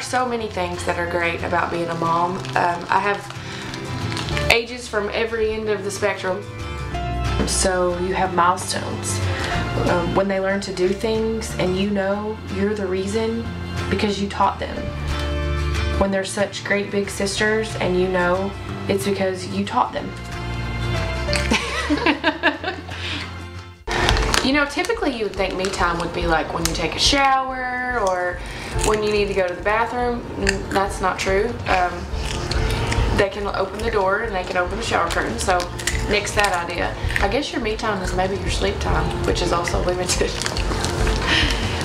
are so many things that are great about being a mom. Um, I have ages from every end of the spectrum. So you have milestones. Um, when they learn to do things and you know you're the reason because you taught them. When they're such great big sisters and you know it's because you taught them. you know, typically you would think me time would be like when you take a shower or when you need to go to the bathroom. That's not true. Um, they can open the door and they can open the shower curtain. So nix that idea. I guess your me time is maybe your sleep time, which is also limited.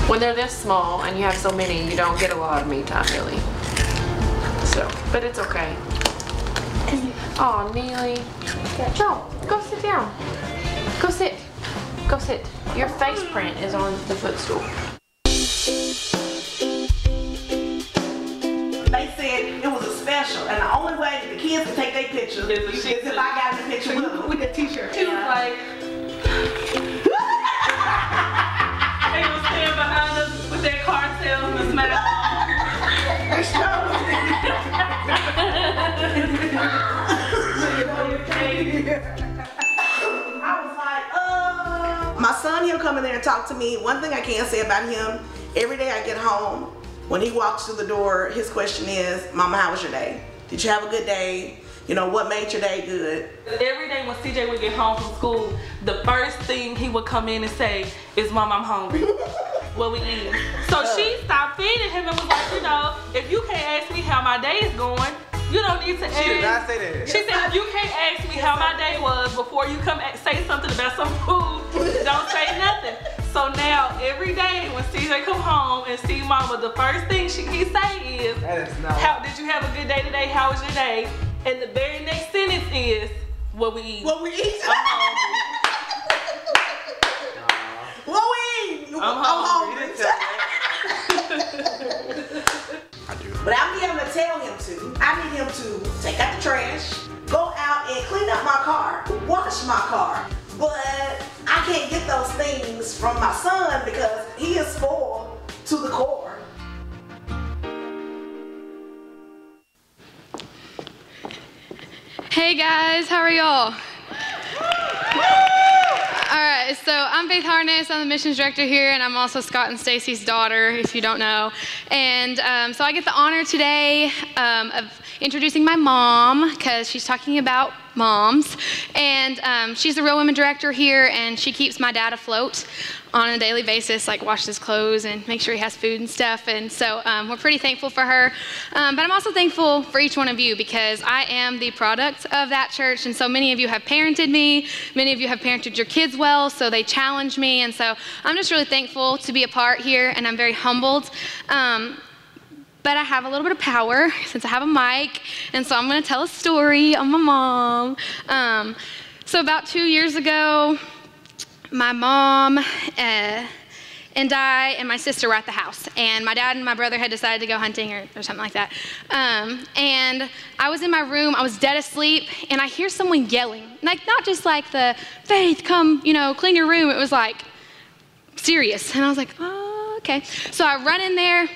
when they're this small and you have so many, you don't get a lot of me time really. So, but it's okay. Oh, Neely. No, go sit down. Go sit. Go sit. Your face print is on the footstool. Special, and the only way that the kids can take their picture is if I got in the picture with them. with the t-shirt. She was like, they was standing behind us with their cartels and smash. I was like, uh. My son, he'll come in there and talk to me. One thing I can say about him, every day I get home, when he walks through the door, his question is, Mama, how was your day? Did you have a good day? You know, what made your day good? Every day when CJ would get home from school, the first thing he would come in and say is, Mom, I'm hungry. what we eating? So she stopped feeding him and was like, you know, if you can't ask me how my day is going, you don't need to ask. She did not say that. She said, if you can't ask me how my day was before you come a- say something about some food, don't say nothing. So now every day when CJ come home and see mama, the first thing she he say is, That is not. how did you have a good day today? How was your day? And the very next sentence is, what we eat. What we eat? I'm hungry. what we eat? I'm hungry. You didn't tell me. I do. But I'm able to tell him to. I need him to take out the trash, go out and clean up my car, wash my car. But I can't get those things from my son because he is spoiled to the core. Hey guys, how are y'all? So I'm Faith Harness. I'm the missions director here, and I'm also Scott and Stacy's daughter, if you don't know. And um, so I get the honor today um, of introducing my mom because she's talking about moms, and um, she's the real women director here, and she keeps my dad afloat on a daily basis, like washes his clothes and make sure he has food and stuff. And so um, we're pretty thankful for her. Um, but I'm also thankful for each one of you because I am the product of that church. And so many of you have parented me. Many of you have parented your kids well, so they challenge me. And so I'm just really thankful to be a part here, and I'm very humbled. Um, but I have a little bit of power since I have a mic, and so I'm going to tell a story on my mom. Um, so about two years ago, my mom uh, and I and my sister were at the house, and my dad and my brother had decided to go hunting or, or something like that. Um, and I was in my room, I was dead asleep, and I hear someone yelling, like not just like the Faith, come, you know, clean your room. It was like serious, and I was like, oh, okay. So I run in there.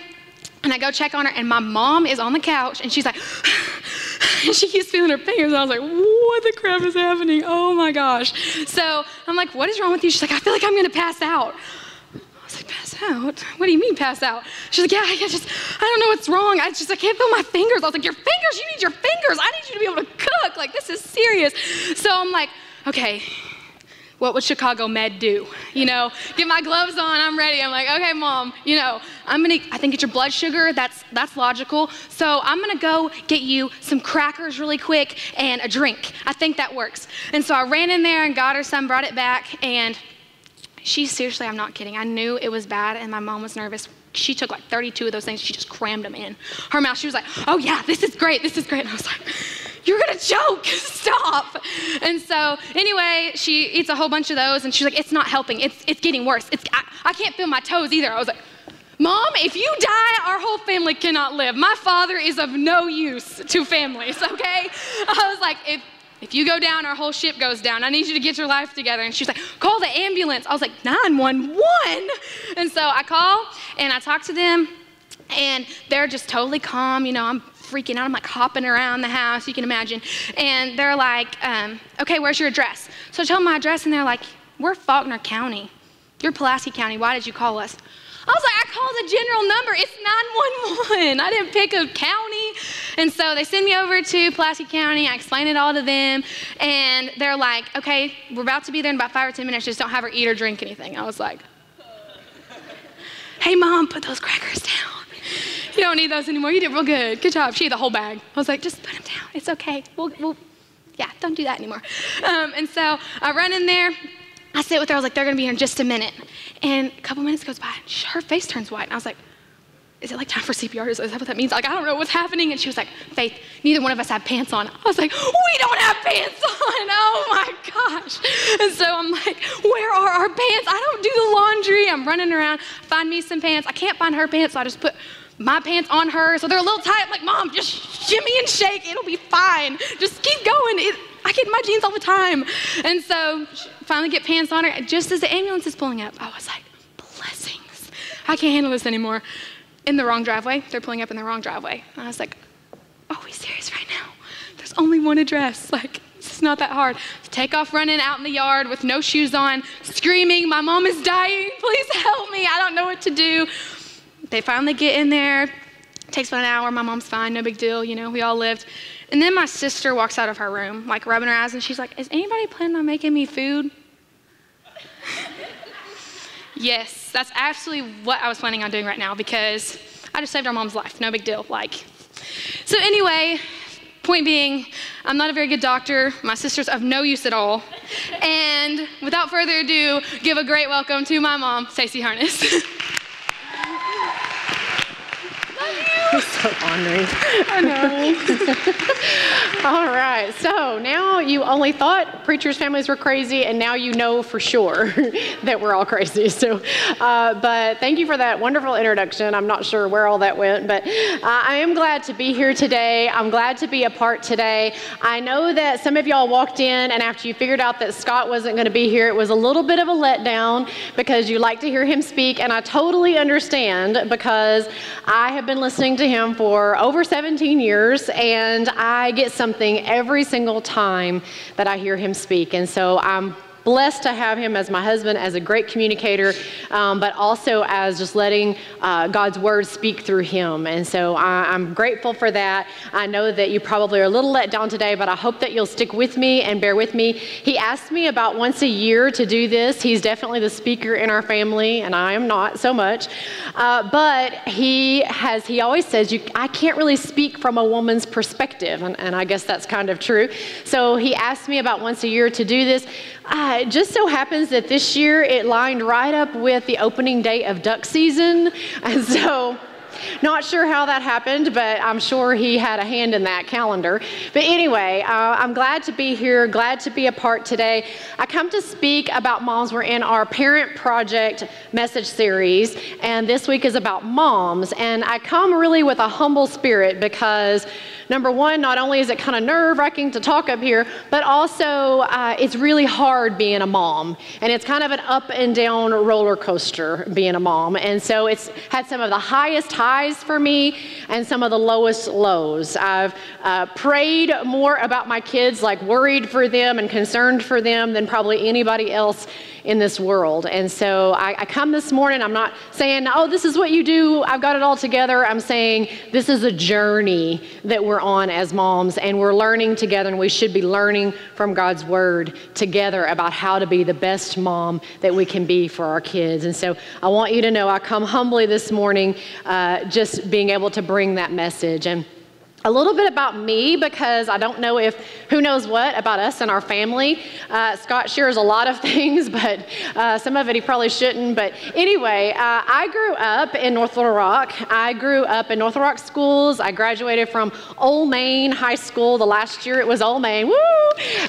And I go check on her, and my mom is on the couch, and she's like, and she keeps feeling her fingers. And I was like, what the crap is happening? Oh my gosh. So I'm like, what is wrong with you? She's like, I feel like I'm gonna pass out. I was like, pass out? What do you mean pass out? She's like, yeah, I just, I don't know what's wrong. I just, I can't feel my fingers. I was like, your fingers? You need your fingers. I need you to be able to cook. Like, this is serious. So I'm like, okay, what would Chicago Med do? You know, get my gloves on, I'm ready. I'm like, okay, mom, you know, I'm gonna, I think it's your blood sugar, that's, that's logical. So I'm gonna go get you some crackers really quick and a drink. I think that works. And so I ran in there and got her some, brought it back, and she seriously, I'm not kidding. I knew it was bad, and my mom was nervous. She took like 32 of those things, she just crammed them in her mouth. She was like, oh yeah, this is great, this is great. And I was like, you're gonna choke, stop. And so, anyway, she eats a whole bunch of those, and she's like, it's not helping, it's, it's getting worse. It's, I, I can't feel my toes either. I was like, Mom, if you die, our whole family cannot live. My father is of no use to families, okay? I was like, if if you go down, our whole ship goes down. I need you to get your life together. And she's like, call the ambulance. I was like, 911. And so I call and I talk to them. And they're just totally calm. You know, I'm freaking out. I'm like hopping around the house, you can imagine. And they're like, um, okay, where's your address? So I tell them my address, and they're like, we're Faulkner County. You're Pulaski County. Why did you call us? I was like, I called the general number. It's 911. I didn't pick a county. And so they send me over to Pulaski County. I explain it all to them. And they're like, okay, we're about to be there in about five or 10 minutes. Just don't have her eat or drink anything. I was like, hey, mom, put those crackers down. You don't need those anymore. You did real good. Good job. She ate the whole bag. I was like, just put them down. It's okay. We'll, we'll yeah, don't do that anymore. Um, and so I run in there. I sit with her. I was like, they're going to be here in just a minute. And a couple minutes goes by. Her face turns white. And I was like, is it like time for CPR? Is that what that means? Like, I don't know what's happening. And she was like, Faith, neither one of us have pants on. I was like, we don't have pants on. Oh my gosh. And so I'm like, where are our pants? I don't do the laundry. I'm running around, find me some pants. I can't find her pants, so I just put my pants on her. So they're a little tight. I'm like, Mom, just shimmy and shake. It'll be fine. Just keep going. It, I get in my jeans all the time. And so finally get pants on her. Just as the ambulance is pulling up, I was like, blessings. I can't handle this anymore. In the wrong driveway. They're pulling up in the wrong driveway. And I was like, are we serious right now? There's only one address. Like, it's not that hard. Take off running out in the yard with no shoes on, screaming, My mom is dying. Please help me. I don't know what to do. They finally get in there. It takes about an hour. My mom's fine. No big deal. You know, we all lived. And then my sister walks out of her room, like rubbing her eyes, and she's like, Is anybody planning on making me food? yes, that's absolutely what I was planning on doing right now because I just saved our mom's life. No big deal. Like, so anyway, point being, I'm not a very good doctor. My sister's of no use at all. And without further ado, give a great welcome to my mom, Stacey Harness. so honoring. I know. All right. So now you only thought preachers' families were crazy, and now you know for sure that we're all crazy. So, uh, but thank you for that wonderful introduction. I'm not sure where all that went, but uh, I am glad to be here today. I'm glad to be a part today. I know that some of y'all walked in, and after you figured out that Scott wasn't going to be here, it was a little bit of a letdown because you like to hear him speak, and I totally understand because I have been listening to him for over 17 years, and I get something every single time that I hear him speak. And so I'm blessed to have him as my husband, as a great communicator, um, but also as just letting uh, God's word speak through him. And so I, am grateful for that. I know that you probably are a little let down today, but I hope that you'll stick with me and bear with me. He asked me about once a year to do this. He's definitely the speaker in our family, and I am not so much. Uh, but he has, he always says, you, I can't really speak from a woman's perspective, and, and I guess that's kind of true. So he asked me about once a year to do this. Uh, it just so happens that this year it lined right up with the opening date of duck season. And so not sure how that happened, but I'm sure he had a hand in that calendar. But anyway, uh, I'm glad to be here, glad to be a part today. I come to speak about moms. We're in our Parent Project message series, and this week is about moms. And I come really with a humble spirit because number one, not only is it kind of nerve wracking to talk up here, but also uh, it's really hard being a mom. And it's kind of an up and down roller coaster being a mom. And so it's had some of the highest highs for me and some of the lowest lows. I've uh, prayed more about my kids, like worried for them and concerned for them than probably anybody else in this world. And so I, I, come this morning, I'm not saying, oh, this is what you do, I've got it all together. I'm saying this is a journey that we're on as moms, and we're learning together, and we should be learning from God's word together about how to be the best mom that we can be for our kids. And so I want you to know I come humbly this morning, uh, just being able to bring that message. And a little bit about me because I don't know if who knows what about us and our family. Uh, Scott shares a lot of things, but uh, some of it he probably shouldn't. But anyway, uh, I grew up in North Little Rock. I grew up in North Little Rock schools. I graduated from Old Main High School. The last year it was Old Main. Woo!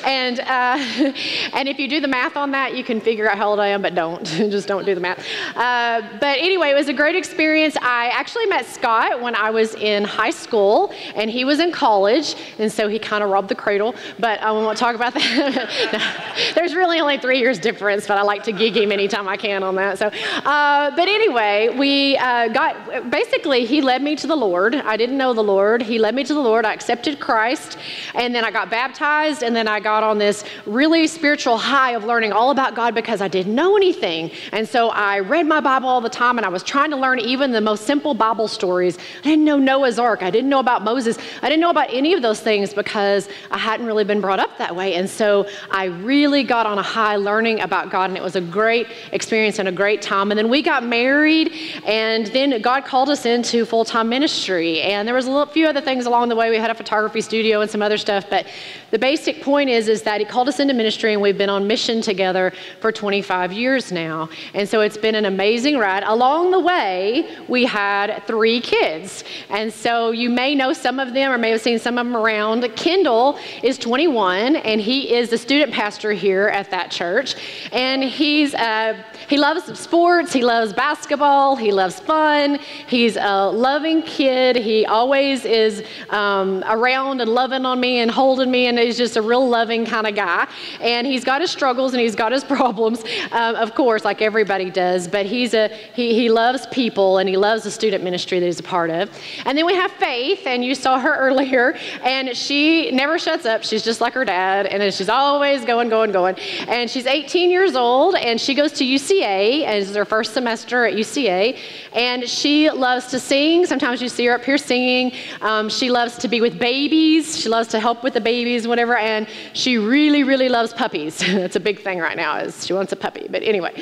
And uh, and if you do the math on that, you can figure out how old I am, but don't just don't do the math. Uh, but anyway, it was a great experience. I actually met Scott when I was in high school and he was in college, and so he kind of robbed the cradle. But I won't talk about that. no, there's really only three years difference, but I like to gig him anytime I can on that. So, uh, but anyway, we uh, got basically he led me to the Lord. I didn't know the Lord. He led me to the Lord. I accepted Christ, and then I got baptized, and then I got on this really spiritual high of learning all about God because I didn't know anything. And so I read my Bible all the time, and I was trying to learn even the most simple Bible stories. I didn't know Noah's Ark. I didn't know about Moses. I didn't know about any of those things because I hadn't really been brought up that way. And so I really got on a high learning about God, and it was a great experience and a great time. And then we got married, and then God called us into full time ministry. And there was a little, few other things along the way. We had a photography studio and some other stuff, but the basic point is is that He called us into ministry, and we've been on mission together for 25 years now. And so it's been an amazing ride. Along the way, we had three kids, and so you may know some of them or may have seen some of them around. Kendall is 21, and he is the student pastor here at that church, and he's uh, he loves sports, he loves basketball, he loves fun. He's a loving kid. He always is um, around and loving on me and holding me, and he's just a real loving kind of guy. And he's got his struggles and he's got his problems, um, of course, like everybody does. But he's a he, he loves people and he loves the student ministry that he's a part of. And then we have Faith, and you saw her earlier, and she never shuts up. She's just like her dad, and she's always going, going, going. And she's 18 years old, and she goes to UCA, and it's her first semester at UCA. And she loves to sing. Sometimes you see her up here singing. Um, she loves to be with babies. She loves to help with the babies, whatever. And she really, really loves puppies. that's a big thing right now. Is she wants a puppy. But anyway,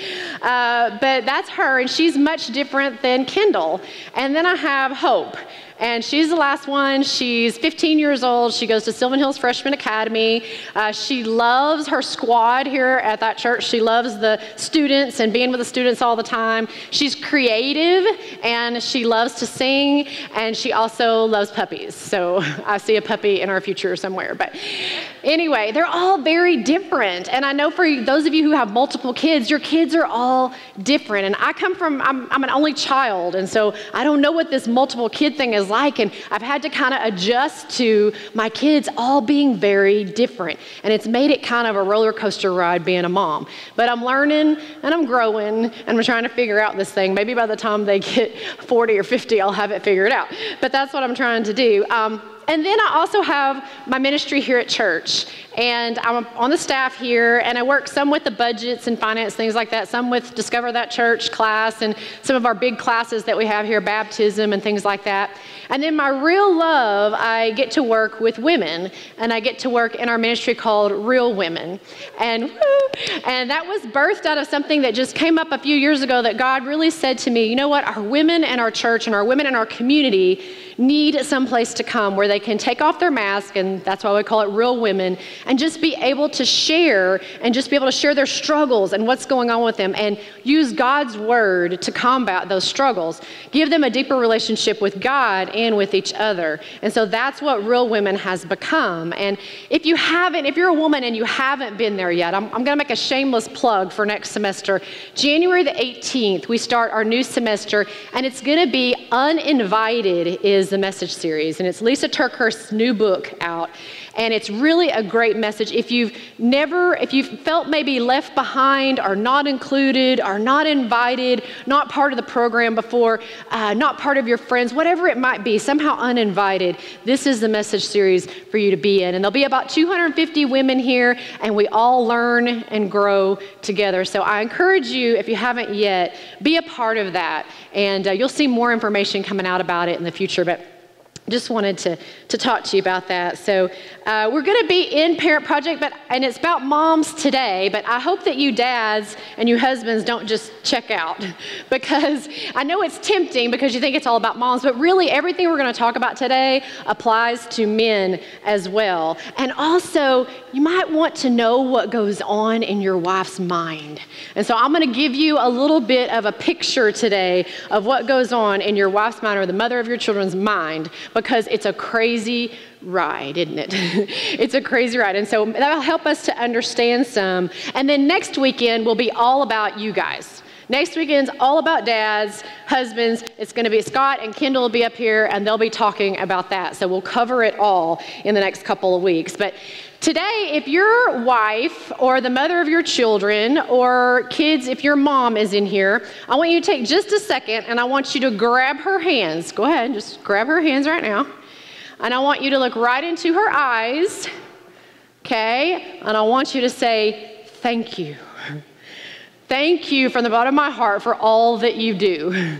uh, but that's her, and she's much different than Kendall. And then I have Hope. And she's the last one. She's 15 years old. She goes to Sylvan Hills Freshman Academy. Uh, she loves her squad here at that church. She loves the students and being with the students all the time. She's creative and she loves to sing and she also loves puppies. So I see a puppy in our future somewhere. But anyway, they're all very different. And I know for those of you who have multiple kids, your kids are all different. And I come from, I'm, I'm an only child. And so I don't know what this multiple kid thing is like. And I've had to kind of adjust to my kids all being very different. And it's made it kind of a roller coaster ride being a mom. But I'm learning and I'm growing and I'm trying to figure out this thing. Maybe by the time they get 40 or 50, I'll have it figured out. But that's what I'm trying to do. Um, and then I also have my ministry here at church. And I'm on the staff here, and I work some with the budgets and finance, things like that, some with Discover That Church class, and some of our big classes that we have here, baptism and things like that. And then my real love, I get to work with women, and I get to work in our ministry called Real Women. And, and that was birthed out of something that just came up a few years ago that God really said to me, you know what, our women in our church and our women in our community need some place to come where they can take off their mask, and that's why we call it Real Women, and just be able to share and just be able to share their struggles and what's going on with them and use God's word to combat those struggles. Give them a deeper relationship with God and with each other. And so that's what Real Women has become. And if you haven't, if you're a woman and you haven't been there yet, I'm, I'm going to make a shameless plug for next semester. January the 18th, we start our new semester, and it's going to be Uninvited is the message series. And it's Lysa TerKeurst's new book out. And it's really a great message. If you've never, if you've felt maybe left behind or not included or not invited, not part of the program before, uh, not part of your friends, whatever it might be, somehow uninvited, this is the message series for you to be in. And there'll be about 250 women here, and we all learn and grow together. So I encourage you, if you haven't yet, be a part of that. And uh, you'll see more information coming out about it in the future. But just wanted to, to talk to you about that. So uh, we're going to be in Parent Project, but and it's about moms today. But I hope that you dads and you husbands don't just check out, because I know it's tempting because you think it's all about moms, but really everything we're going to talk about today applies to men as well. And also, you might want to know what goes on in your wife's mind. And so I'm going to give you a little bit of a picture today of what goes on in your wife's mind or the mother of your children's mind because it's a crazy ride, isn't it? it's a crazy ride. And so that'll help us to understand some. And then next weekend will be all about you guys. Next weekend's all about dads, husbands. It's going to be Scott and Kendall will be up here and they'll be talking about that. So we'll cover it all in the next couple of weeks. But today, if your wife or the mother of your children or kids, if your mom is in here, I want you to take just a second and I want you to grab her hands. Go ahead, just grab her hands right now. And I want you to look right into her eyes. Okay? And I want you to say, Thank you. Thank you from the bottom of my heart for all that you do.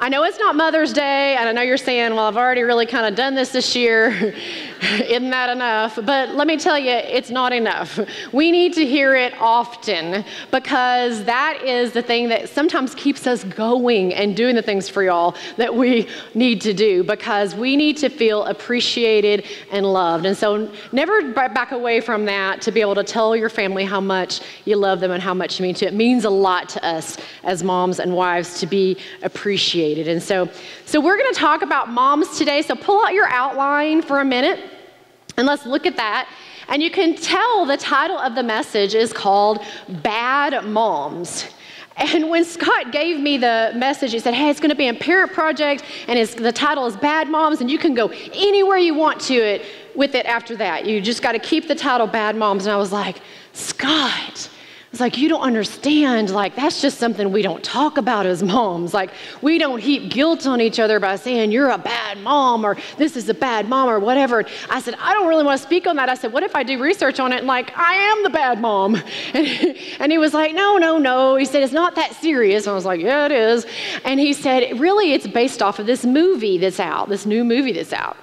I know it's not Mother's Day, and I know you're saying, well, I've already really kind of done this this year. Isn't that enough? But let me tell you, it's not enough. We need to hear it often because that is the thing that sometimes keeps us going and doing the things for y'all that we need to do because we need to feel appreciated and loved. And so never back away from that to be able to tell your family how much you love them and how much you mean to. It means a lot to us as moms and wives to be appreciated. And so, so we're going to talk about moms today. So pull out your outline for a minute and let's look at that. And you can tell the title of the message is called Bad Moms. And when Scott gave me the message, he said, Hey, it's going to be a parent project, and it's the title is Bad Moms, and you can go anywhere you want to it with it after that. You just got to keep the title Bad Moms. And I was like, Scott, it's like, you don't understand. Like, that's just something we don't talk about as moms. Like, we don't heap guilt on each other by saying, you're a bad mom or this is a bad mom or whatever. I said, I don't really want to speak on that. I said, what if I do research on it and, like, I am the bad mom? And, and he was like, no, no, no. He said, it's not that serious. And I was like, yeah, it is. And he said, really, it's based off of this movie that's out, this new movie that's out.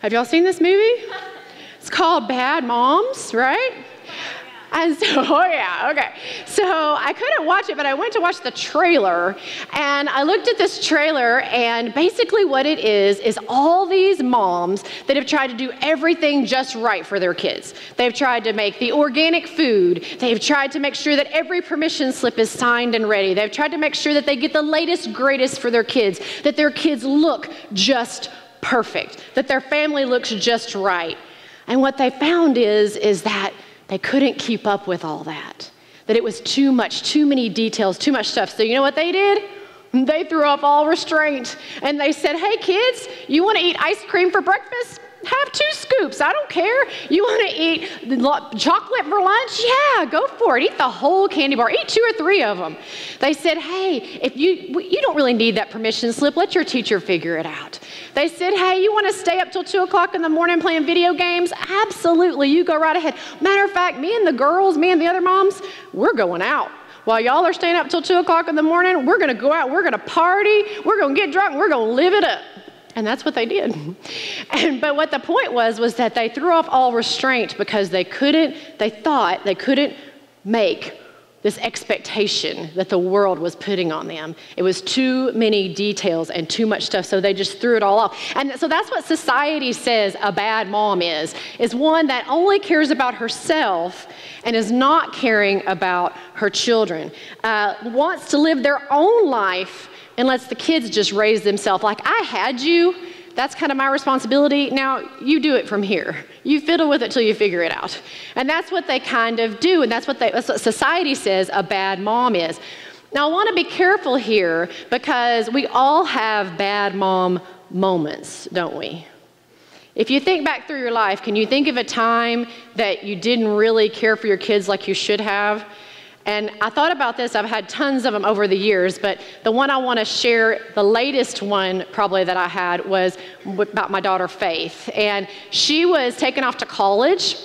Have y'all seen this movie? It's called Bad Moms, right? And so, oh yeah, okay. So I couldn't watch it, but I went to watch the trailer. And I looked at this trailer, and basically what it is is all these moms that have tried to do everything just right for their kids. They've tried to make the organic food, they've tried to make sure that every permission slip is signed and ready. They've tried to make sure that they get the latest, greatest for their kids, that their kids look just perfect, that their family looks just right. And what they found is, is that they couldn't keep up with all that, that it was too much, too many details, too much stuff. So, you know what they did? They threw off all restraint and they said, Hey, kids, you want to eat ice cream for breakfast? Have two scoops. I don't care. You want to eat chocolate for lunch? Yeah, go for it. Eat the whole candy bar. Eat two or three of them. They said, "Hey, if you you don't really need that permission slip, let your teacher figure it out." They said, "Hey, you want to stay up till two o'clock in the morning playing video games? Absolutely. You go right ahead." Matter of fact, me and the girls, me and the other moms, we're going out. While y'all are staying up till two o'clock in the morning, we're going to go out. We're going to party. We're going to get drunk. We're going to live it up. And that's what they did. And, but what the point was, was that they threw off all restraint because they couldn't, they thought they couldn't make this expectation that the world was putting on them. It was too many details and too much stuff, so they just threw it all off. And so that's what society says a bad mom is, is one that only cares about herself and is not caring about her children, uh, wants to live their own life and lets the kids just raise themselves like, I had you. That's kind of my responsibility. Now you do it from here. You fiddle with it till you figure it out. And that's what they kind of do. And that's what, they, that's what society says a bad mom is. Now I want to be careful here because we all have bad mom moments, don't we? If you think back through your life, can you think of a time that you didn't really care for your kids like you should have? And I thought about this, I've had tons of them over the years, but the one I want to share, the latest one probably that I had was about my daughter Faith. And she was taken off to college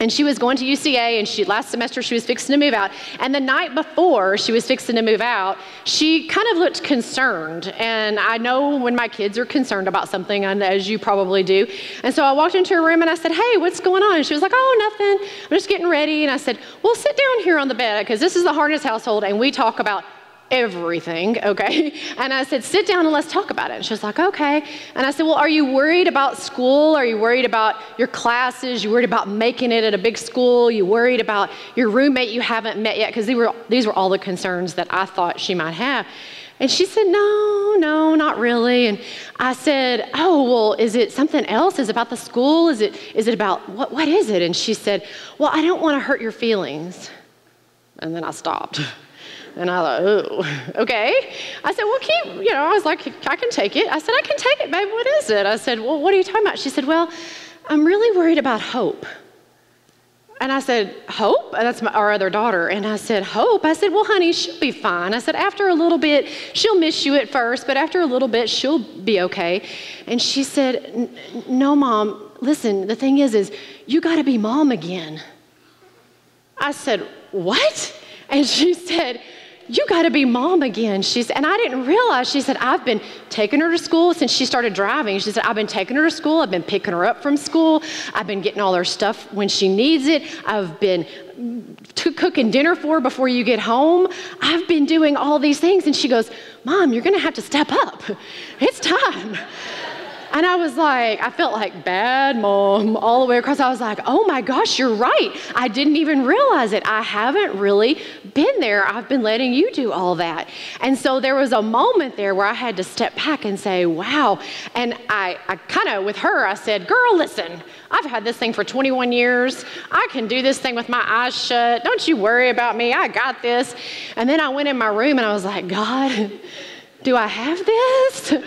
and she was going to UCA, and she last semester she was fixing to move out. And the night before she was fixing to move out, she kind of looked concerned. And I know when my kids are concerned about something, and as you probably do. And so I walked into her room and I said, "Hey, what's going on?" And she was like, "Oh, nothing. I'm just getting ready." And I said, "Well, sit down here on the bed because this is the Harness household, and we talk about." Everything, okay? And I said, sit down and let's talk about it. And she was like, okay. And I said, well, are you worried about school? Are you worried about your classes? You worried about making it at a big school? You worried about your roommate you haven't met yet? Because these were, these were all the concerns that I thought she might have. And she said, No, no, not really. And I said, Oh, well, is it something else? Is it about the school? Is it, is it about what, what is it? And she said, Well, I don't want to hurt your feelings. And then I stopped. And I thought, oh, okay. I said, well, keep, you know, I was like, I can take it. I said, I can take it, babe. What is it? I said, well, what are you talking about? She said, well, I'm really worried about hope. And I said, Hope? And that's my, our other daughter. And I said, Hope? I said, Well, honey, she'll be fine. I said, After a little bit, she'll miss you at first, but after a little bit, she'll be okay. And she said, No, mom, listen, the thing is, is you got to be mom again. I said, What? And she said, you got to be mom again. She said, and I didn't realize. She said, I've been taking her to school since she started driving. She said, I've been taking her to school. I've been picking her up from school. I've been getting all her stuff when she needs it. I've been t- cooking dinner for her before you get home. I've been doing all these things. And she goes, Mom, you're going to have to step up. It's time. And I was like, I felt like bad mom all the way across. I was like, oh my gosh, you're right. I didn't even realize it. I haven't really been there. I've been letting you do all that. And so there was a moment there where I had to step back and say, wow. And I, I kind of, with her, I said, girl, listen, I've had this thing for 21 years. I can do this thing with my eyes shut. Don't you worry about me. I got this. And then I went in my room and I was like, God, do I have this?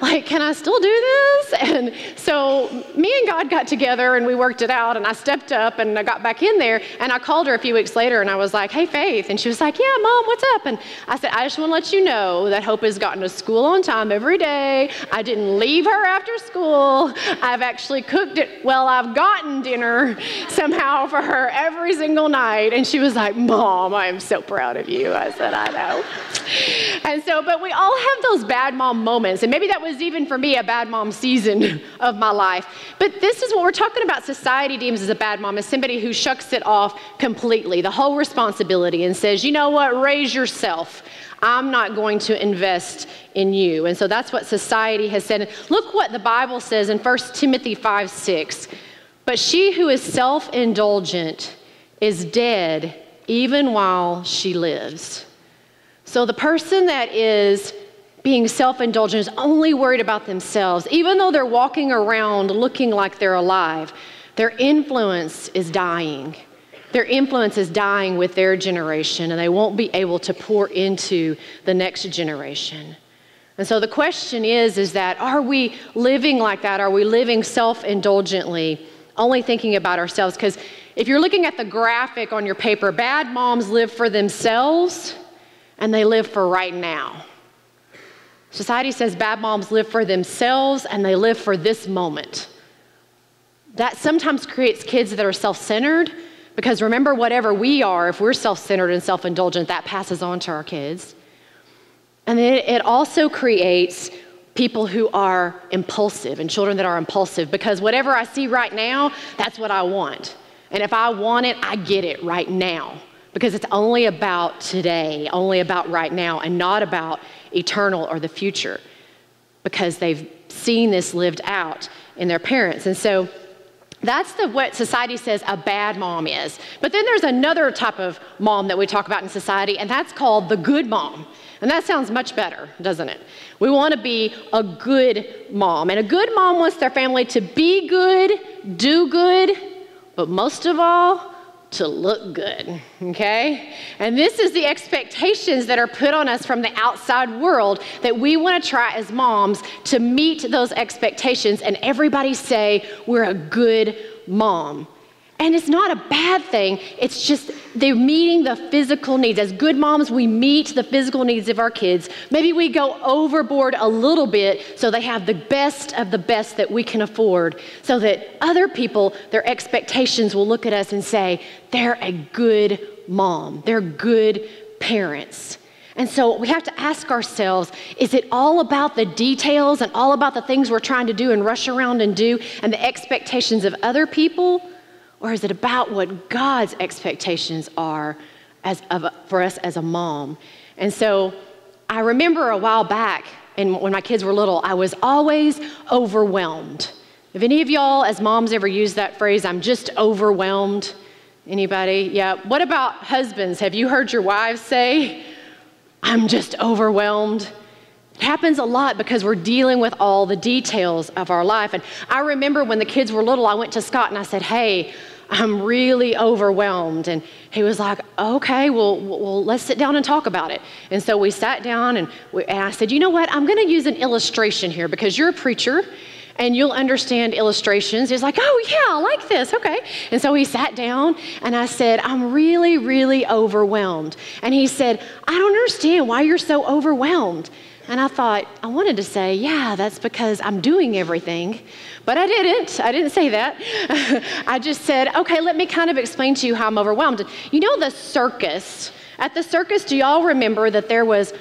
Like, can I still do this? And so me and God got together and we worked it out. And I stepped up and I got back in there. And I called her a few weeks later and I was like, hey, Faith. And she was like, yeah, mom, what's up? And I said, I just want to let you know that Hope has gotten to school on time every day. I didn't leave her after school. I've actually cooked it. Well, I've gotten dinner somehow for her every single night. And she was like, Mom, I am so proud of you. I said, I know. And so, but we all have those bad mom moments. And maybe that was even for me a bad mom season of my life. But this is what we're talking about society deems as a bad mom, is somebody who shucks it off completely, the whole responsibility, and says, you know what, raise yourself. I'm not going to invest in you. And so that's what society has said. Look what the Bible says in 1 Timothy 5 6. But she who is self indulgent is dead even while she lives. So the person that is being self indulgent is only worried about themselves, even though they're walking around looking like they're alive, their influence is dying. Their influence is dying with their generation, and they won't be able to pour into the next generation. And so the question is is that are we living like that? Are we living self-indulgently, only thinking about ourselves? Cuz if you're looking at the graphic on your paper, bad moms live for themselves and they live for right now. Society says bad moms live for themselves and they live for this moment. That sometimes creates kids that are self centered because remember, whatever we are, if we're self centered and self indulgent, that passes on to our kids. And then it also creates people who are impulsive and children that are impulsive because whatever I see right now, that's what I want. And if I want it, I get it right now because it's only about today, only about right now, and not about eternal or the future because they've seen this lived out in their parents. And so that's the, what society says a bad mom is. But then there's another type of mom that we talk about in society, and that's called the good mom. And that sounds much better, doesn't it? We want to be a good mom. And a good mom wants their family to be good, do good, but most of all, to look good, okay? And this is the expectations that are put on us from the outside world that we want to try as moms to meet those expectations and everybody say we're a good mom. And it's not a bad thing, it's just they're meeting the physical needs. As good moms, we meet the physical needs of our kids. Maybe we go overboard a little bit so they have the best of the best that we can afford, so that other people, their expectations will look at us and say, they're a good mom, they're good parents. And so we have to ask ourselves is it all about the details and all about the things we're trying to do and rush around and do and the expectations of other people? Or is it about what God's expectations are as, of, for us as a mom? And so I remember a while back, and when my kids were little, I was always overwhelmed. If any of y'all, as moms, ever used that phrase, I'm just overwhelmed? Anybody? Yeah. What about husbands? Have you heard your wives say, I'm just overwhelmed? It happens a lot because we're dealing with all the details of our life. And I remember when the kids were little, I went to Scott and I said, Hey, I'm really overwhelmed. And he was like, okay, well, well, let's sit down and talk about it. And so we sat down and, we, and I said, you know what? I'm going to use an illustration here because you're a preacher and you'll understand illustrations. He's like, oh, yeah, I like this. Okay. And so he sat down and I said, I'm really, really overwhelmed. And he said, I don't understand why you're so overwhelmed. And I thought, I wanted to say, yeah, that's because I'm doing everything. But I didn't. I didn't say that. I just said, okay, let me kind of explain to you how I'm overwhelmed. You know, the circus. At the circus, do y'all remember that there was,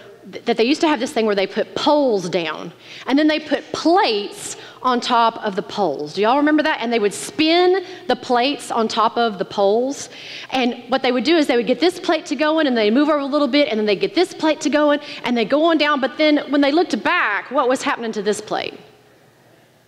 that they used to have this thing where they put poles down and then they put plates on top of the poles. Do y'all remember that? And they would spin the plates on top of the poles. And what they would do is they would get this plate to go in and they move over a little bit and then they get this plate to go in and they go on down. But then when they looked back, what was happening to this plate?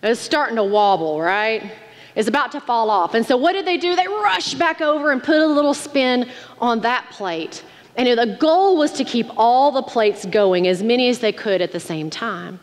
It was starting to wobble, right? It's about to fall off. And so what did they do? They rushed back over and put a little spin on that plate. And the goal was to keep all the plates going, as many as they could at the same time.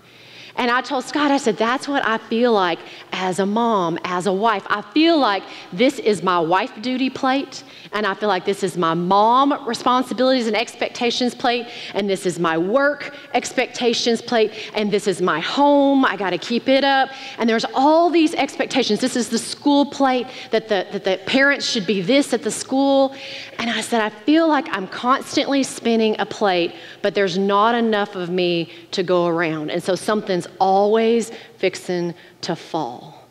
And I told Scott, I said, that's what I feel like as a mom, as a wife. I feel like this is my wife duty plate, and I feel like this is my mom responsibilities and expectations plate, and this is my work expectations plate, and this is my home. I got to keep it up. And there's all these expectations. This is the school plate that the, that the parents should be this at the school. And I said, I feel like I'm constantly spinning a plate, but there's not enough of me to go around. And so something's always fixing to fall.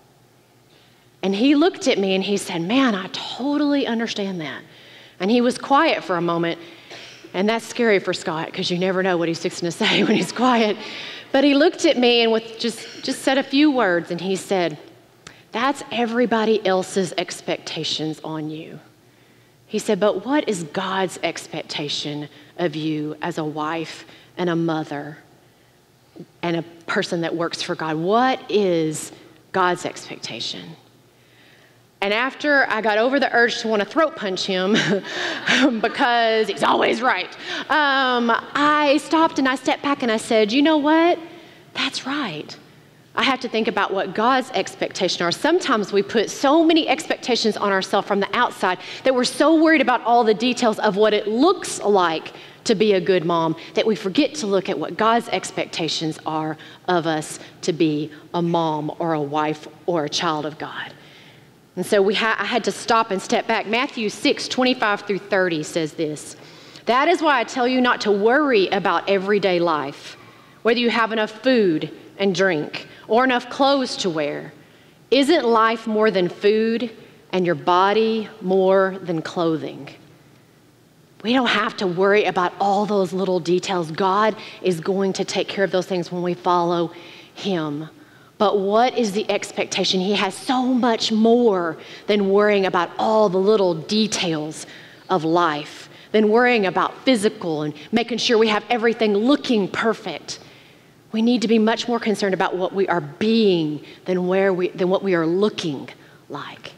And he looked at me and he said, Man, I totally understand that. And he was quiet for a moment. And that's scary for Scott because you never know what he's fixing to say when he's quiet. But he looked at me and with just, just said a few words and he said, That's everybody else's expectations on you. He said, But what is God's expectation of you as a wife and a mother and a person that works for God? What is God's expectation? And after I got over the urge to want to throat punch him, because he's always right, um, I stopped and I stepped back and I said, You know what? That's right. I have to think about what God's expectations are. Sometimes we put so many expectations on ourselves from the outside that we're so worried about all the details of what it looks like to be a good mom that we forget to look at what God's expectations are of us to be a mom or a wife or a child of God. And so we ha- I had to stop and step back. Matthew 6, 25 through 30 says this That is why I tell you not to worry about everyday life, whether you have enough food and drink or enough clothes to wear. Isn't life more than food and your body more than clothing? We don't have to worry about all those little details. God is going to take care of those things when we follow Him. But what is the expectation? He has so much more than worrying about all the little details of life, than worrying about physical and making sure we have everything looking perfect. We need to be much more concerned about what we are being than, where we, than what we are looking like.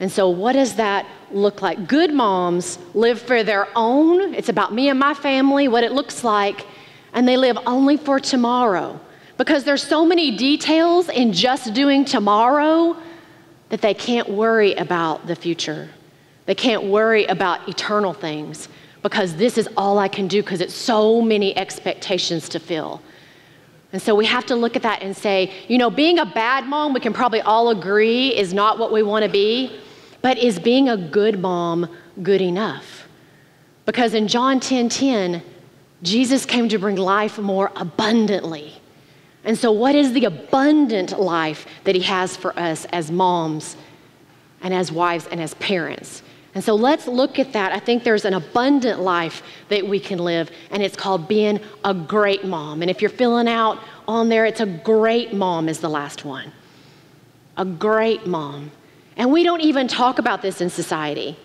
And so, what does that look like? Good moms live for their own, it's about me and my family, what it looks like, and they live only for tomorrow. Because there's so many details in just doing tomorrow that they can't worry about the future. They can't worry about eternal things because this is all I can do because it's so many expectations to fill. And so we have to look at that and say, you know, being a bad mom, we can probably all agree is not what we want to be, but is being a good mom good enough? Because in John 10 10, Jesus came to bring life more abundantly. And so, what is the abundant life that He has for us as moms and as wives and as parents? And so let's look at that. I think there's an abundant life that we can live, and it's called being a great mom. And if you're filling out on there, it's a great mom, is the last one. A great mom. And we don't even talk about this in society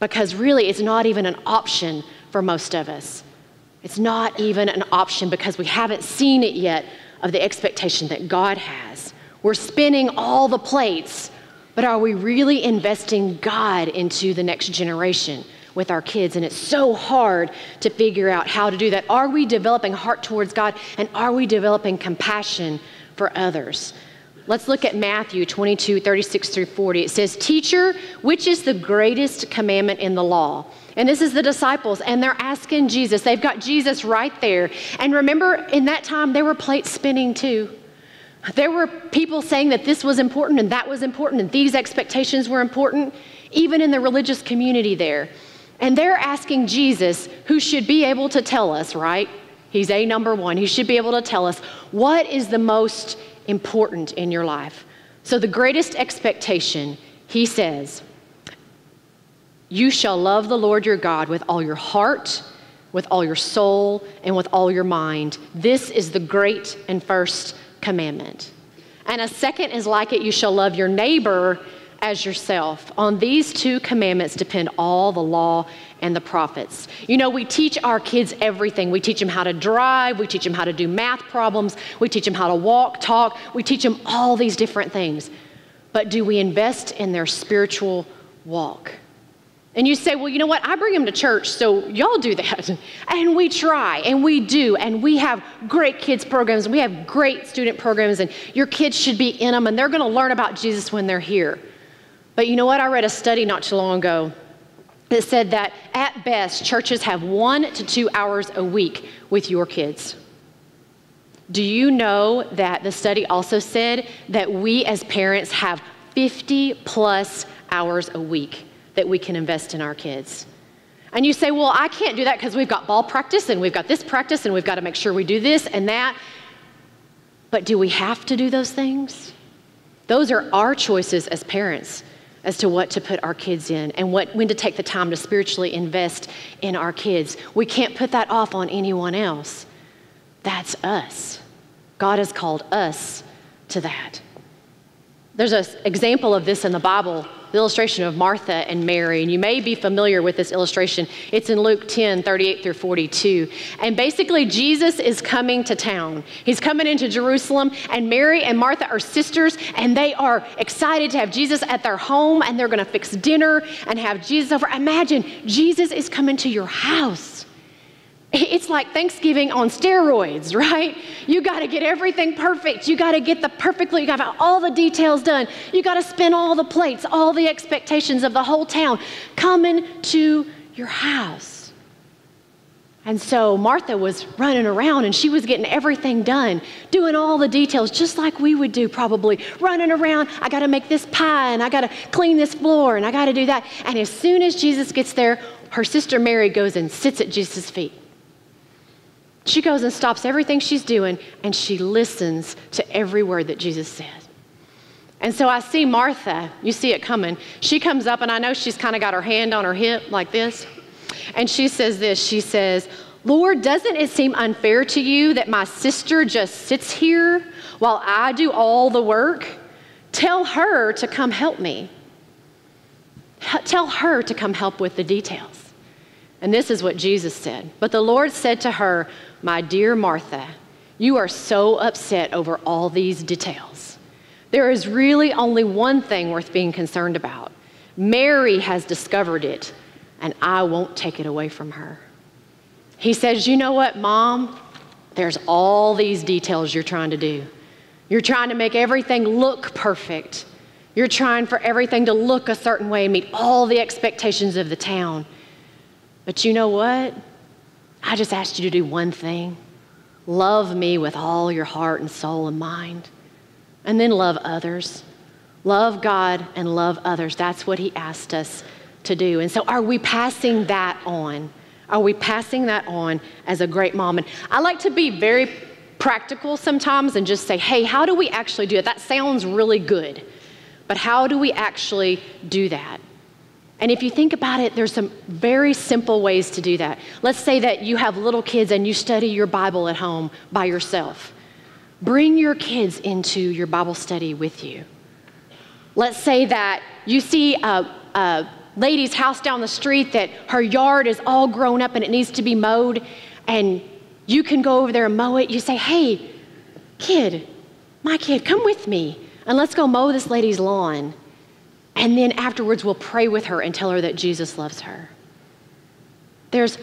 because really it's not even an option for most of us. It's not even an option because we haven't seen it yet of the expectation that God has. We're spinning all the plates but are we really investing God into the next generation with our kids? And it's so hard to figure out how to do that. Are we developing heart towards God and are we developing compassion for others? Let's look at Matthew 22, 36 through 40. It says, Teacher, which is the greatest commandment in the law? And this is the disciples, and they're asking Jesus. They've got Jesus right there. And remember, in that time, there were plates spinning too. There were people saying that this was important and that was important and these expectations were important, even in the religious community there. And they're asking Jesus, who should be able to tell us, right? He's a number one. He should be able to tell us what is the most important in your life. So, the greatest expectation, he says, you shall love the Lord your God with all your heart, with all your soul, and with all your mind. This is the great and first commandment. And a second is like it you shall love your neighbor as yourself. On these two commandments depend all the law and the prophets. You know, we teach our kids everything. We teach them how to drive, we teach them how to do math problems, we teach them how to walk, talk, we teach them all these different things. But do we invest in their spiritual walk? And you say, well, you know what? I bring them to church, so y'all do that. And we try, and we do, and we have great kids programs, and we have great student programs, and your kids should be in them, and they're going to learn about Jesus when they're here. But you know what? I read a study not too long ago that said that at best, churches have one to two hours a week with your kids. Do you know that the study also said that we as parents have 50 plus hours a week that we can invest in our kids. And you say, well, I can't do that because we've got ball practice and we've got this practice and we've got to make sure we do this and that. But do we have to do those things? Those are our choices as parents as to what to put our kids in and what, when to take the time to spiritually invest in our kids. We can't put that off on anyone else. That's us. God has called us to that. There's an example of this in the Bible the illustration of Martha and Mary. And you may be familiar with this illustration. It's in Luke 10 38 through 42. And basically, Jesus is coming to town. He's coming into Jerusalem, and Mary and Martha are sisters, and they are excited to have Jesus at their home, and they're going to fix dinner and have Jesus over. Imagine Jesus is coming to your house. It's like Thanksgiving on steroids, right? You got to get everything perfect. You got to get the perfectly, you got to have all the details done. You got to spin all the plates, all the expectations of the whole town coming to your house. And so Martha was running around and she was getting everything done, doing all the details, just like we would do probably. Running around, I got to make this pie and I got to clean this floor and I got to do that. And as soon as Jesus gets there, her sister Mary goes and sits at Jesus' feet. She goes and stops everything she's doing and she listens to every word that Jesus says. And so I see Martha, you see it coming. She comes up, and I know she's kind of got her hand on her hip like this. And she says this She says, Lord, doesn't it seem unfair to you that my sister just sits here while I do all the work? Tell her to come help me. Tell her to come help with the details. And this is what Jesus said. But the Lord said to her, my dear Martha, you are so upset over all these details. There is really only one thing worth being concerned about. Mary has discovered it, and I won't take it away from her. He says, You know what, Mom? There's all these details you're trying to do. You're trying to make everything look perfect. You're trying for everything to look a certain way and meet all the expectations of the town. But you know what? I just asked you to do one thing love me with all your heart and soul and mind, and then love others. Love God and love others. That's what He asked us to do. And so, are we passing that on? Are we passing that on as a great mom? And I like to be very practical sometimes and just say, hey, how do we actually do it? That sounds really good, but how do we actually do that? And if you think about it, there's some very simple ways to do that. Let's say that you have little kids and you study your Bible at home by yourself. Bring your kids into your Bible study with you. Let's say that you see a, a lady's house down the street that her yard is all grown up and it needs to be mowed, and you can go over there and mow it. You say, Hey, kid, my kid, come with me and let's go mow this lady's lawn. And then afterwards, we'll pray with her and tell her that Jesus loves her. There's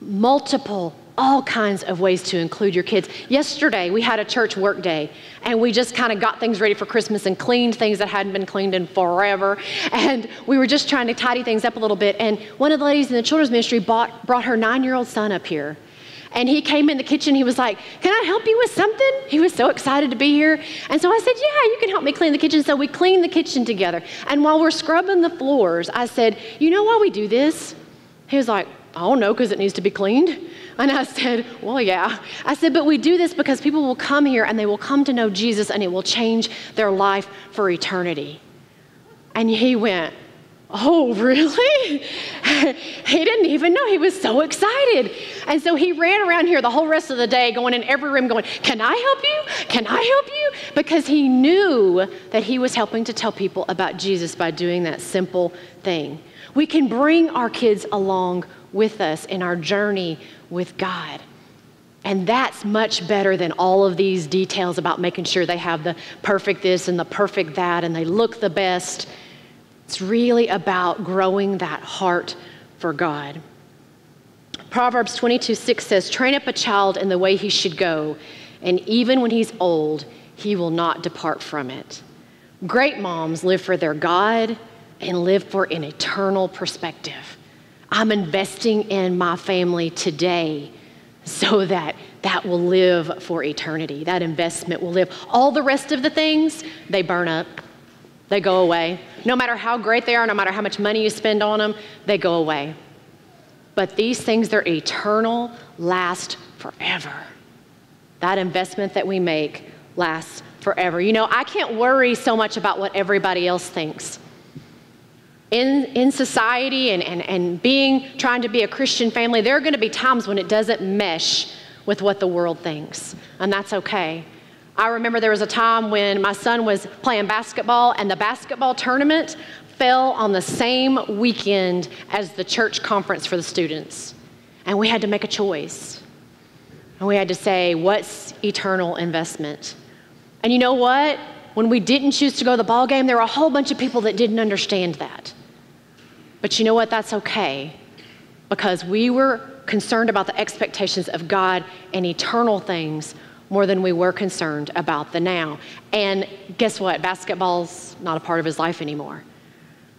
multiple all kinds of ways to include your kids. Yesterday, we had a church work day, and we just kind of got things ready for Christmas and cleaned things that hadn't been cleaned in forever. And we were just trying to tidy things up a little bit. And one of the ladies in the children's ministry bought, brought her nine year old son up here. And he came in the kitchen. He was like, Can I help you with something? He was so excited to be here. And so I said, Yeah, you can help me clean the kitchen. So we cleaned the kitchen together. And while we're scrubbing the floors, I said, You know why we do this? He was like, I don't know, because it needs to be cleaned. And I said, Well, yeah. I said, But we do this because people will come here and they will come to know Jesus and it will change their life for eternity. And he went, Oh, really? he didn't even know. He was so excited. And so he ran around here the whole rest of the day, going in every room, going, Can I help you? Can I help you? Because he knew that he was helping to tell people about Jesus by doing that simple thing. We can bring our kids along with us in our journey with God. And that's much better than all of these details about making sure they have the perfect this and the perfect that and they look the best. It's really about growing that heart for God. Proverbs 22 6 says, Train up a child in the way he should go, and even when he's old, he will not depart from it. Great moms live for their God and live for an eternal perspective. I'm investing in my family today so that that will live for eternity. That investment will live. All the rest of the things, they burn up, they go away. No matter how great they are, no matter how much money you spend on them, they go away. But these things, they're eternal, last forever. That investment that we make lasts forever. You know, I can't worry so much about what everybody else thinks in, in society and, and, and being trying to be a Christian family, there are going to be times when it doesn't mesh with what the world thinks, and that's okay. I remember there was a time when my son was playing basketball, and the basketball tournament fell on the same weekend as the church conference for the students. And we had to make a choice. And we had to say, what's eternal investment? And you know what? When we didn't choose to go to the ball game, there were a whole bunch of people that didn't understand that. But you know what? That's okay because we were concerned about the expectations of God and eternal things more than we were concerned about the now. And guess what? Basketball's not a part of his life anymore.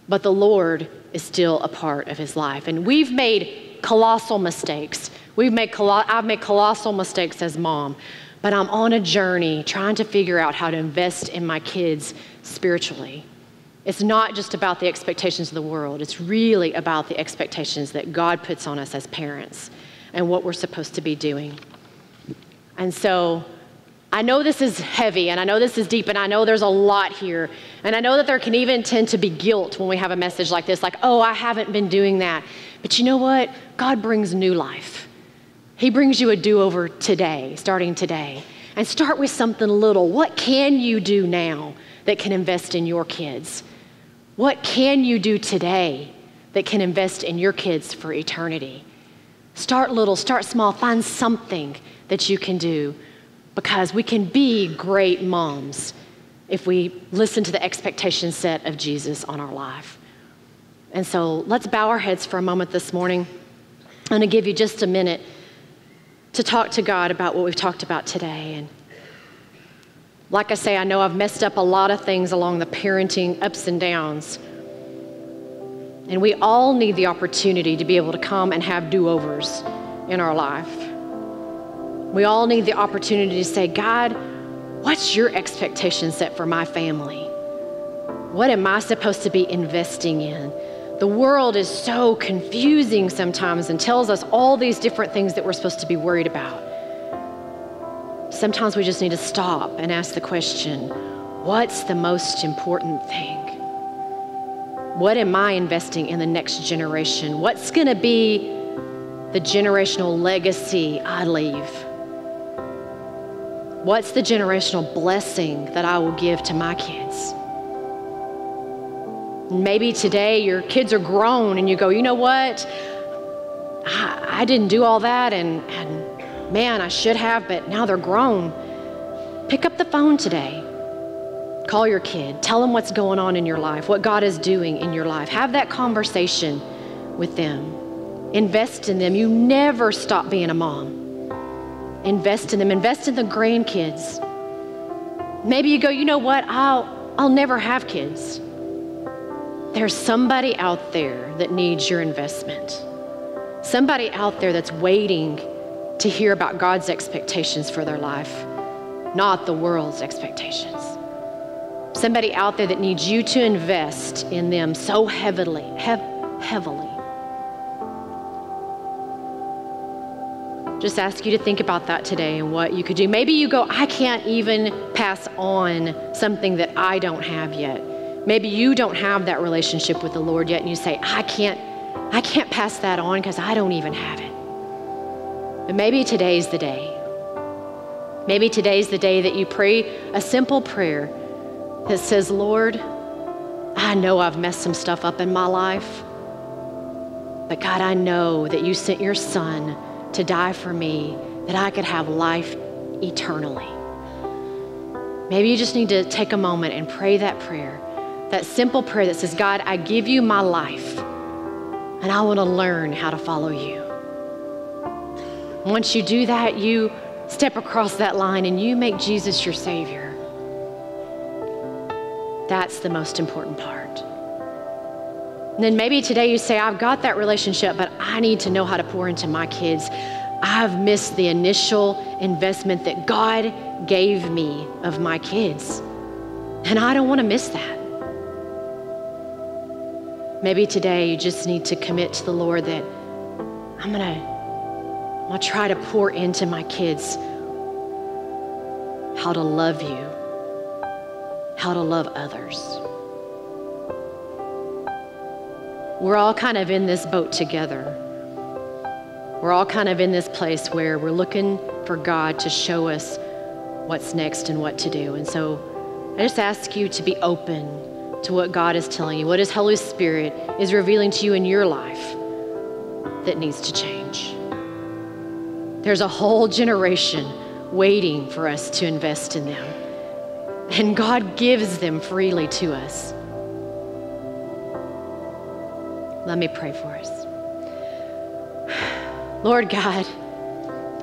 But the Lord is still a part of his life. And we've made colossal mistakes. We've made colo- I've made colossal mistakes as mom. But I'm on a journey trying to figure out how to invest in my kids spiritually. It's not just about the expectations of the world, it's really about the expectations that God puts on us as parents and what we're supposed to be doing. And so I know this is heavy and I know this is deep and I know there's a lot here. And I know that there can even tend to be guilt when we have a message like this, like, oh, I haven't been doing that. But you know what? God brings new life. He brings you a do over today, starting today. And start with something little. What can you do now that can invest in your kids? What can you do today that can invest in your kids for eternity? Start little, start small, find something that you can do because we can be great moms if we listen to the expectation set of Jesus on our life. And so let's bow our heads for a moment this morning. I'm going to give you just a minute to talk to God about what we've talked about today. And like I say, I know I've messed up a lot of things along the parenting ups and downs. And we all need the opportunity to be able to come and have do overs in our life. We all need the opportunity to say, God, what's your expectation set for my family? What am I supposed to be investing in? The world is so confusing sometimes and tells us all these different things that we're supposed to be worried about. Sometimes we just need to stop and ask the question what's the most important thing? What am I investing in the next generation? What's going to be the generational legacy I leave? What's the generational blessing that I will give to my kids? Maybe today your kids are grown and you go, you know what? I, I didn't do all that and, and man, I should have, but now they're grown. Pick up the phone today. Call your kid. Tell them what's going on in your life, what God is doing in your life. Have that conversation with them. Invest in them. You never stop being a mom. Invest in them, invest in the grandkids. Maybe you go, you know what? I'll, I'll never have kids. There's somebody out there that needs your investment. Somebody out there that's waiting to hear about God's expectations for their life, not the world's expectations. Somebody out there that needs you to invest in them so heavily, hev- heavily. Just ask you to think about that today and what you could do. Maybe you go, I can't even pass on something that I don't have yet. Maybe you don't have that relationship with the Lord yet, and you say, I can't, I can't pass that on because I don't even have it. But maybe today's the day. Maybe today's the day that you pray a simple prayer that says, Lord, I know I've messed some stuff up in my life, but God, I know that you sent your son to die for me that I could have life eternally. Maybe you just need to take a moment and pray that prayer, that simple prayer that says, God, I give you my life, and I want to learn how to follow you. Once you do that, you step across that line and you make Jesus your Savior. That's the most important part. And then maybe today you say, I've got that relationship, but I need to know how to pour into my kids. I've missed the initial investment that God gave me of my kids. And I don't want to miss that. Maybe today you just need to commit to the Lord that I'm going to I'm going to try to pour into my kids how to love you, how to love others. We're all kind of in this boat together. We're all kind of in this place where we're looking for God to show us what's next and what to do. And so I just ask you to be open to what God is telling you, what His Holy Spirit is revealing to you in your life that needs to change. There's a whole generation waiting for us to invest in them. And God gives them freely to us. Let me pray for us. Lord God,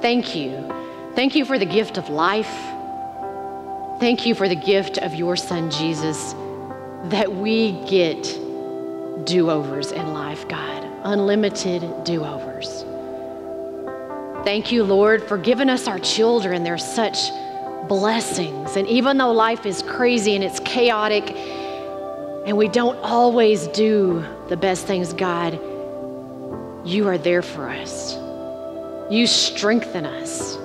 thank you. Thank you for the gift of life. Thank you for the gift of your son, Jesus, that we get do overs in life, God, unlimited do overs. Thank you, Lord, for giving us our children. They're such blessings. And even though life is crazy and it's chaotic, and we don't always do the best things, God, you are there for us. You strengthen us.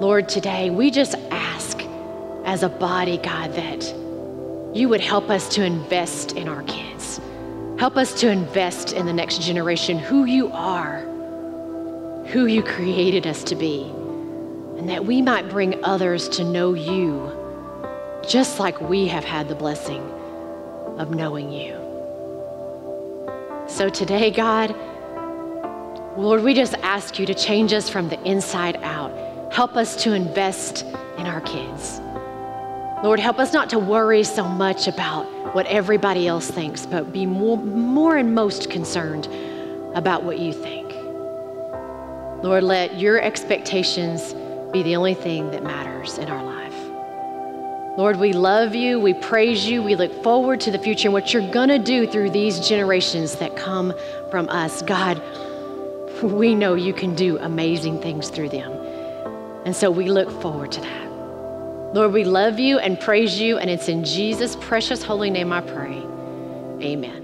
Lord, today we just ask as a body, God, that you would help us to invest in our kids. Help us to invest in the next generation who you are, who you created us to be, and that we might bring others to know you just like we have had the blessing of knowing you. So today, God, Lord, we just ask you to change us from the inside out. Help us to invest in our kids. Lord, help us not to worry so much about what everybody else thinks, but be more, more and most concerned about what you think. Lord, let your expectations be the only thing that matters in our life. Lord, we love you. We praise you. We look forward to the future and what you're going to do through these generations that come from us. God, we know you can do amazing things through them. And so we look forward to that. Lord, we love you and praise you, and it's in Jesus' precious holy name I pray. Amen.